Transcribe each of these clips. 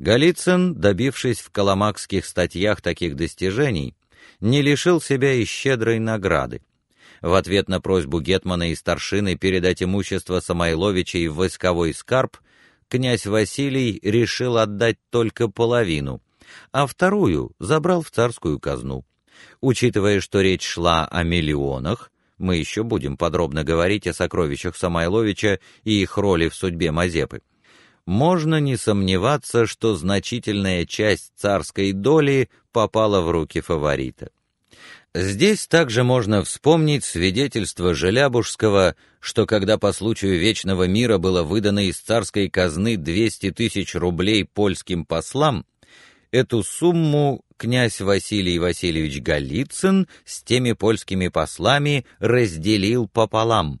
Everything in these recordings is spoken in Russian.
Голицын, добившись в коломакских статьях таких достижений, не лишил себя и щедрой награды. В ответ на просьбу гетмана и старшины передать имущество Самойловичей в войсковой скарб, князь Василий решил отдать только половину, а вторую забрал в царскую казну. Учитывая, что речь шла о миллионах, мы еще будем подробно говорить о сокровищах Самойловича и их роли в судьбе Мазепы. Можно не сомневаться, что значительная часть царской доли попала в руки фаворита. Здесь также можно вспомнить свидетельство Желябужского, что когда по случаю Вечного мира было выдано из царской казны 200 тысяч рублей польским послам, эту сумму князь Василий Васильевич Голицын с теми польскими послами разделил пополам.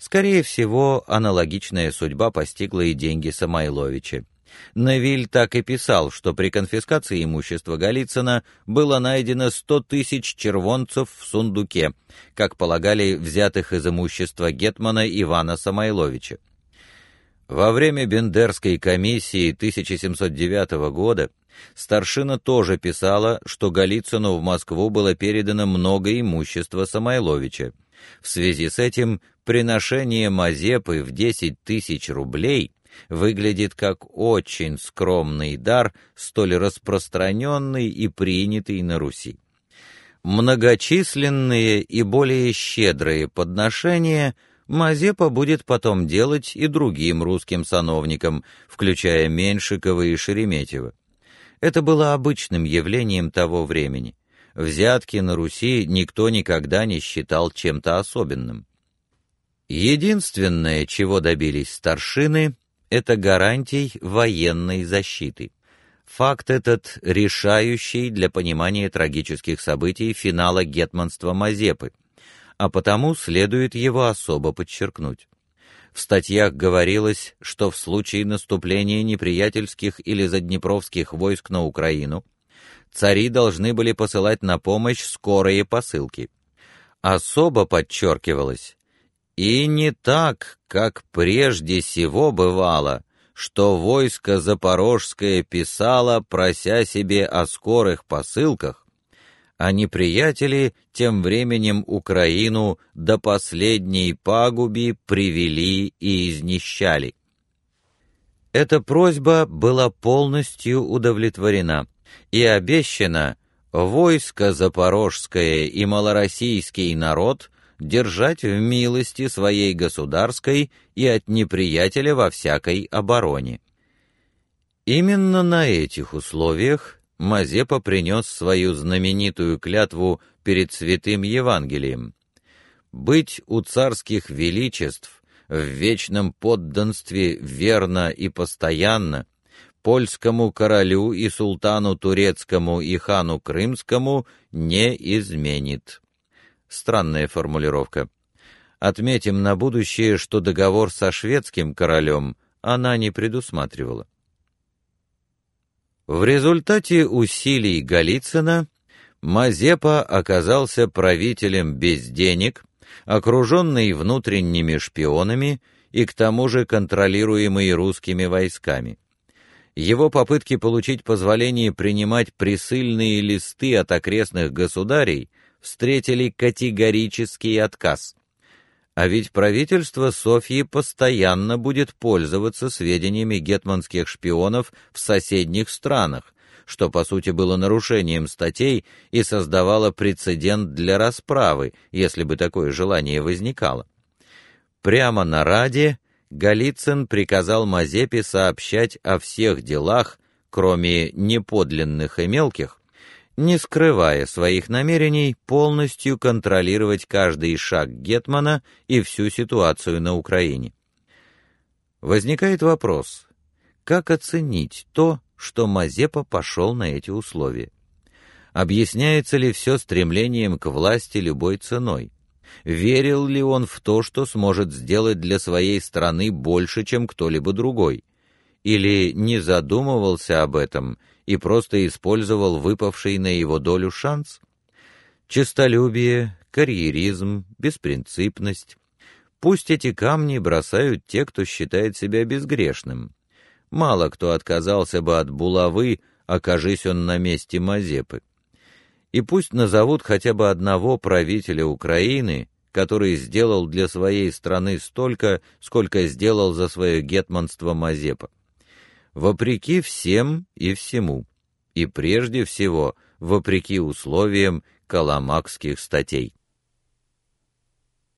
Скорее всего, аналогичная судьба постигла и деньги Самойловича. Навиль так и писал, что при конфискации имущества Голицына было найдено сто тысяч червонцев в сундуке, как полагали взятых из имущества гетмана Ивана Самойловича. Во время Бендерской комиссии 1709 года старшина тоже писала, что Голицыну в Москву было передано много имущества Самойловича. В связи с этим приношение Мазепы в 10 тысяч рублей выглядит как очень скромный дар, столь распространенный и принятый на Руси. Многочисленные и более щедрые подношения Мазепа будет потом делать и другим русским сановникам, включая Меньшикова и Шереметьева. Это было обычным явлением того времени. Взятки на Руси никто никогда не считал чем-то особенным. Единственное, чего добились старшины, это гарантий военной защиты. Факт этот решающий для понимания трагических событий финала гетманства Мазепы, а потому следует его особо подчеркнуть. В статьях говорилось, что в случае наступления неприятельских или заднепровских войск на Украину цари должны были посылать на помощь скорые посылки. Особо подчеркивалось, и не так, как прежде сего бывало, что войско запорожское писало, прося себе о скорых посылках, а неприятели тем временем Украину до последней пагуби привели и изнищали. Эта просьба была полностью удовлетворена, и обещано войско запорожское и малороссийский народ держать в милости своей государской и от неприятеля во всякой обороне. Именно на этих условиях Мазепа принес свою знаменитую клятву перед святым Евангелием быть у царских величеств в вечном подданстве верно и постоянно польскому королю и султану турецкому и хану крымскому не изменит. Странная формулировка. Отметим на будущее, что договор со шведским королем она не предусматривала. В результате усилий Голицына Мазепа оказался правителем без денег, окруженный внутренними шпионами и к тому же контролируемый русскими войсками. Его попытки получить позволение принимать присыльные листы от окрестных государей встретили категорический отказ. А ведь правительство Софии постоянно будет пользоваться сведениями гетманских шпионов в соседних странах, что по сути было нарушением статей и создавало прецедент для расправы, если бы такое желание возникало. Прямо на Раде Голицын приказал Мазепе сообщать о всех делах, кроме неподлинных и мелких, не скрывая своих намерений полностью контролировать каждый шаг гетмана и всю ситуацию на Украине. Возникает вопрос: как оценить то, что Мазепа пошел на эти условия? Объясняется ли все стремлением к власти любой ценой? Верил ли он в то, что сможет сделать для своей страны больше, чем кто-либо другой? или не задумывался об этом и просто использовал выпавший на его долю шанс? Честолюбие, карьеризм, беспринципность. Пусть эти камни бросают те, кто считает себя безгрешным. Мало кто отказался бы от булавы, окажись он на месте Мазепы. И пусть назовут хотя бы одного правителя Украины, который сделал для своей страны столько, сколько сделал за свое гетманство Мазепа вопреки всем и всему, и прежде всего вопреки условиям каламакских статей.